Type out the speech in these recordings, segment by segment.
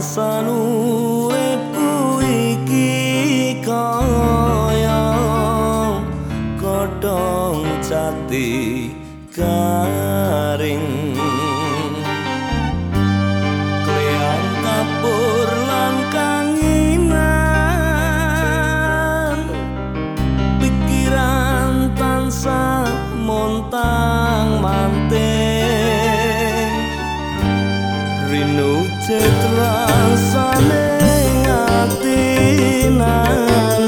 rasanu ibu iki kaya kodong jati kaya Cek terasa nengati nanti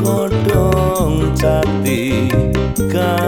kodong jati kan